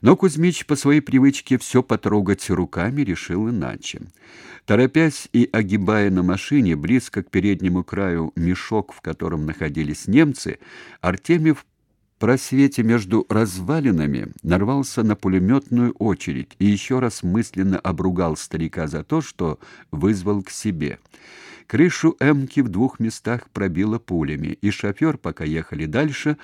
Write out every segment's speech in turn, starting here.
Но Кузьмич по своей привычке все потрогать руками решил иначе. Торопясь и огибая на машине близко к переднему краю мешок, в котором находились немцы, Артемьев просвете между развалинами нарвался на пулеметную очередь и еще раз мысленно обругал старика за то, что вызвал к себе. Крышу «Эмки» в двух местах пробило пулями, и шофер, пока ехали дальше,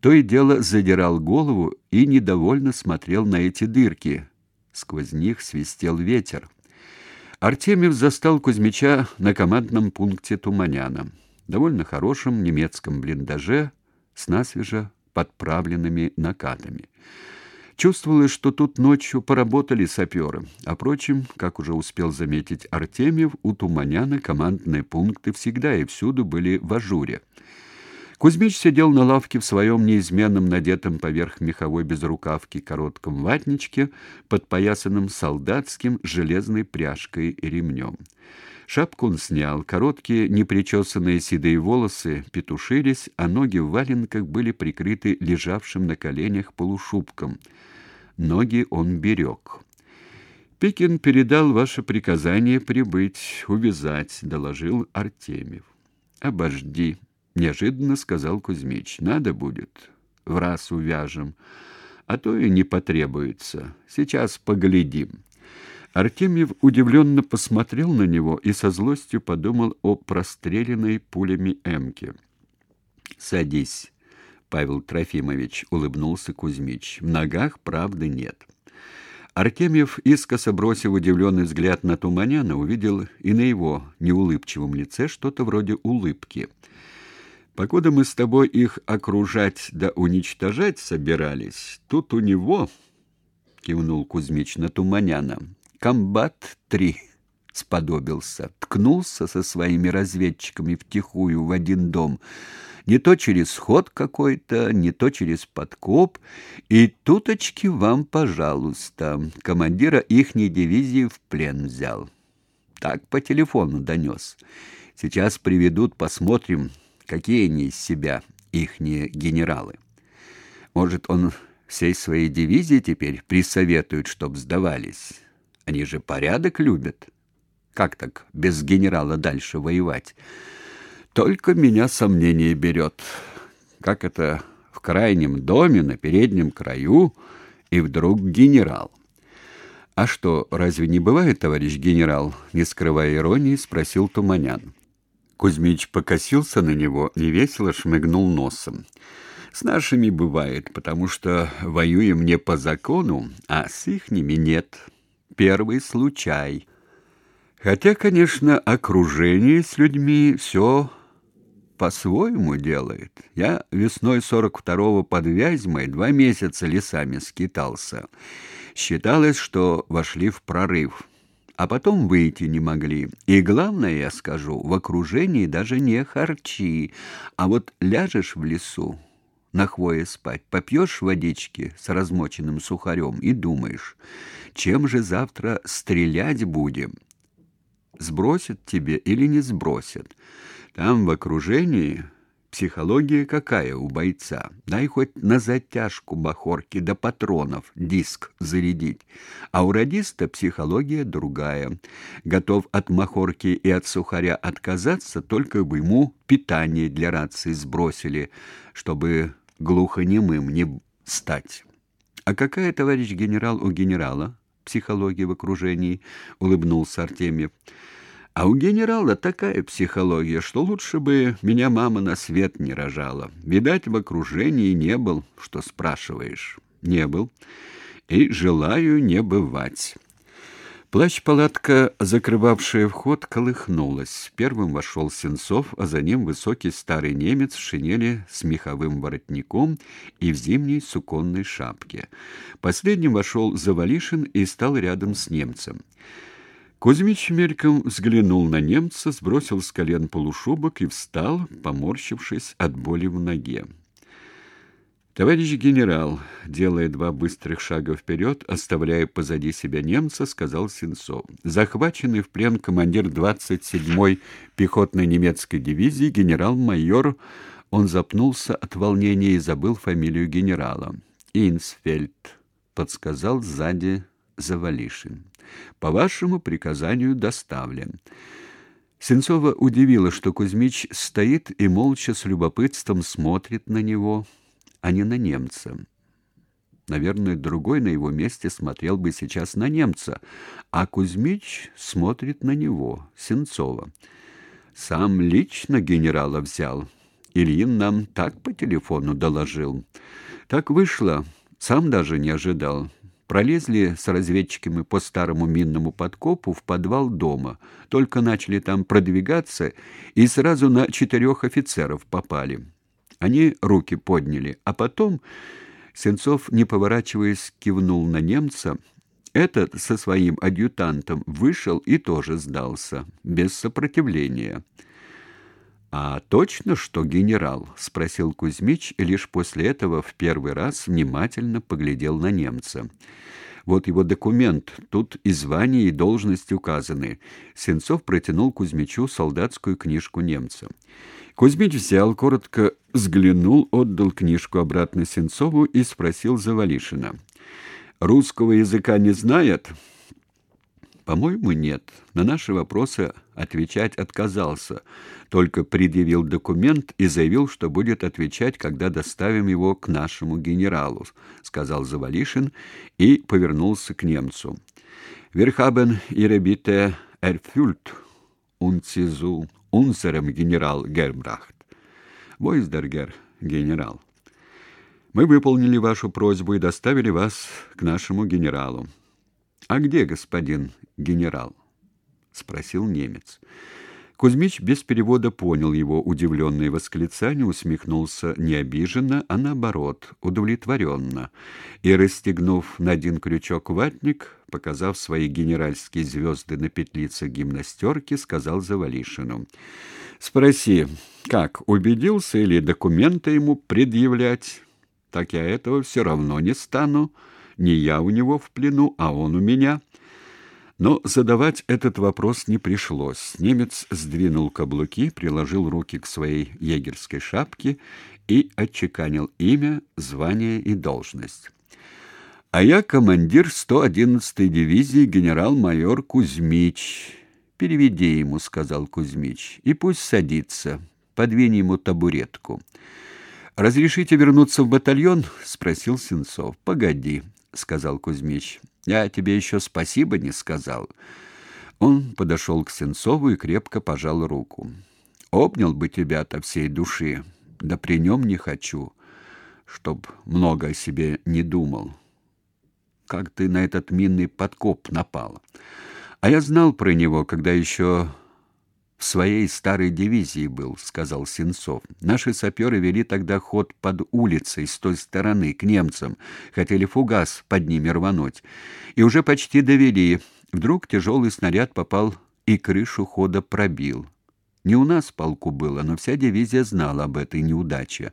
то и дело задирал голову и недовольно смотрел на эти дырки. Сквозь них свистел ветер. Артемьев застал Кузьмича на командном пункте Туманяна, довольно хорошем немецком блиндаже с насвежо подправленными накатами. Чувствовалось, что тут ночью поработали саперы. А впрочем, как уже успел заметить Артемьев, у Туманяна командные пункты всегда и всюду были в ажуре. Кузьмич сидел на лавке в своем неизменном надетом поверх меховой безрукавки коротком ватничке, подпоясанном солдатским железной пряжкой и ремнем. Шапку он снял, короткие непричесанные седые волосы петушились, а ноги в валенках были прикрыты лежавшим на коленях полушубком. Ноги он берег. Пекин передал ваше приказание прибыть, увязать, доложил Артемьев. Обожди, неожиданно сказал Кузьмич. Надо будет, в раз увяжем, а то и не потребуется. Сейчас поглядим. Артемьев удивленно посмотрел на него и со злостью подумал о простреленной пулями эмке. «Садись», — Павел Трофимович улыбнулся Кузьмич. «В ногах правды нет». Артемьев, искоса бросив удивленный взгляд на Туманяна, увидел и на его неулыбчивом лице что-то вроде улыбки. «Покуда мы с тобой их окружать да уничтожать собирались, тут у него...» — кивнул Кузьмич на Туманяна комбат-3 сподобился, ткнулся со своими разведчиками втихую в один дом, не то через ход какой-то, не то через подкоп, и туточки вам, пожалуйста, командира ихней дивизии в плен взял. Так по телефону донес. Сейчас приведут, посмотрим, какие они из себя, ихние генералы. Может, он всей своей дивизии теперь присоветует, чтоб сдавались. Они же порядок любят. Как так без генерала дальше воевать? Только меня сомнение берет. Как это в крайнем доме на переднем краю и вдруг генерал? А что, разве не бывает, товарищ генерал, не скрывая иронии, спросил Туманян. Кузьмич покосился на него и весело шмыгнул носом. С нашими бывает, потому что воюем не по закону, а с ихними нет первый случай. Хотя, конечно, окружение с людьми все по-своему делает. Я весной 42-го под Вязьмой два месяца лесами скитался. Считалось, что вошли в прорыв, а потом выйти не могли. И главное, я скажу, в окружении даже не харчи, а вот ляжешь в лесу, на хвое спать, попьешь водички с размоченным сухарем и думаешь, чем же завтра стрелять будем? Сбросят тебе или не сбросят? Там в окружении психология какая у бойца? Дай хоть на затяжку бахорки до патронов диск зарядить. А у радиста психология другая. Готов от махорки и от сухаря отказаться, только бы ему питание для рации сбросили, чтобы глухонемым не стать. А какая, товарищ генерал, у генерала психология в окружении? улыбнулся Артемьев. А у генерала такая психология, что лучше бы меня мама на свет не рожала. Видать, в окружении не был, что спрашиваешь. Не был. И желаю не бывать. Плащ-палатка, закрывавшая вход, колыхнулась. Первым вошел Сенцов, а за ним высокий старый немец в шинели с меховым воротником и в зимней суконной шапке. Последним вошел Завалишин и стал рядом с немцем. Кузьмич мельком взглянул на немца, сбросил с колен полушубок и встал, поморщившись от боли в ноге. Товарищ генерал, делая два быстрых шага вперед, оставляя позади себя немца, сказал Сенцов. Захваченный в плен командир 27-й пехотной немецкой дивизии генерал-майор, он запнулся от волнения и забыл фамилию генерала. Инсфельд. подсказал сзади Завалишин. По вашему приказанию доставлен. Сенцова удивило, что Кузьмич стоит и молча с любопытством смотрит на него, а не на немца. Наверное, другой на его месте смотрел бы сейчас на немца, а Кузьмич смотрит на него, Сенцова. Сам лично генерала взял. Ильин нам так по телефону доложил. Так вышло, сам даже не ожидал. Пролезли с разведчиками по старому минному подкопу в подвал дома. Только начали там продвигаться и сразу на четырех офицеров попали. Они руки подняли, а потом Сенцов, не поворачиваясь, кивнул на немца. Этот со своим адъютантом вышел и тоже сдался, без сопротивления. А точно, что генерал, спросил Кузьмич лишь после этого в первый раз внимательно поглядел на немца. Вот его документ, тут и звание, и должность указаны. Сенцов протянул Кузьмичу солдатскую книжку немца. Кузьмич взял, коротко взглянул, отдал книжку обратно Сенцову и спросил Завалишина: "Русского языка не знает?" По-моему, нет. На наши вопросы отвечать отказался, только предъявил документ и заявил, что будет отвечать, когда доставим его к нашему генералу, сказал Завалишин и повернулся к немцу. Верхабен erfüllt und sie zu unserem General Gerbраcht. Войсдергер, генерал. Мы выполнили вашу просьбу и доставили вас к нашему генералу. А где господин генерал? спросил немец. Кузьмич без перевода понял его удивленное восклицание, усмехнулся не обиженно, а наоборот, удовлетворенно, и расстегнув на один крючок ватник, показав свои генеральские звезды на петлице гимнастерки, сказал Завалишину: "Спроси, как убедился или документы ему предъявлять? Так я этого все равно не стану, не я у него в плену, а он у меня". Но задавать этот вопрос не пришлось. Немец сдвинул каблуки, приложил руки к своей егерской шапке и отчеканил имя, звание и должность. А я командир 111-й дивизии генерал-майор Кузьмич. Переведи ему, сказал Кузьмич, и пусть садится. Подвинь ему табуретку. Разрешите вернуться в батальон? спросил Сенцов. Погоди, сказал Кузьмич. Я тебе еще спасибо не сказал. Он подошел к Сенцову и крепко пожал руку. Обнял бы тебя от всей души, да при нем не хочу, чтоб много о себе не думал. Как ты на этот минный подкоп напал? А я знал про него, когда еще в своей старой дивизии был, сказал Сенцов. Наши саперы вели тогда ход под улицей с той стороны к немцам, хотели фугас под ними рвануть. И уже почти довели. Вдруг тяжелый снаряд попал и крышу хода пробил. Не у нас полку было, но вся дивизия знала об этой неудаче.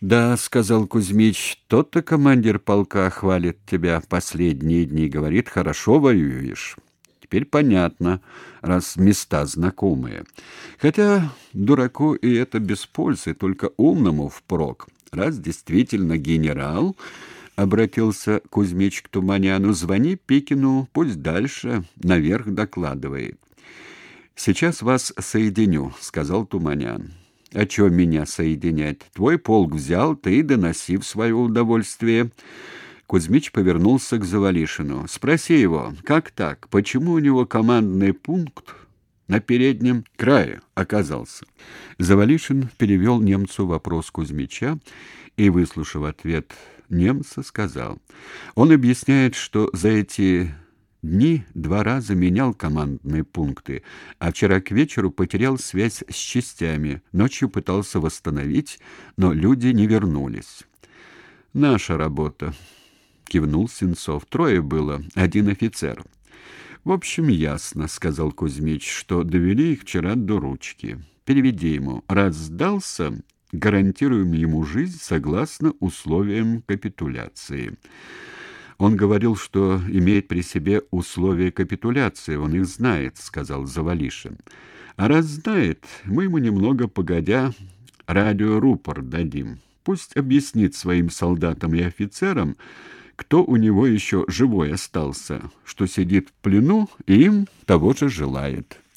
Да, сказал Кузьмич, тот-то командир полка хвалит тебя последние дни, говорит, хорошо воюешь. Теперь понятно, раз места знакомые. Хотя дураку и это без пользы, только умному впрок. Раз действительно генерал, обратился Кузьмич к Туманяну, звони Пикину, пусть дальше наверх докладывает. Сейчас вас соединю, сказал Туманян. А чё меня соединять? Твой полк взял, ты доноси в свое удовольствие. Кузьмич повернулся к Завалишину. Спроси его, как так? Почему у него командный пункт на переднем крае оказался? Завалишин перевел немцу вопрос Кузьмича и, выслушав ответ немца, сказал: "Он объясняет, что за эти дни два раза менял командные пункты, а вчера к вечеру потерял связь с частями. Ночью пытался восстановить, но люди не вернулись. Наша работа кивнул Сенцов. Трое было, один офицер. В общем, ясно, сказал Кузьмич, что довели их вчера до ручки. Переведи ему. Раз сдался, гарантируем ему жизнь согласно условиям капитуляции. Он говорил, что имеет при себе условия капитуляции, он их знает, сказал Завалишин. А раз знает, мы ему немного погодя радиорупор дадим. Пусть объяснит своим солдатам и офицерам, кто у него еще живой остался, что сидит в плену и им того же желает.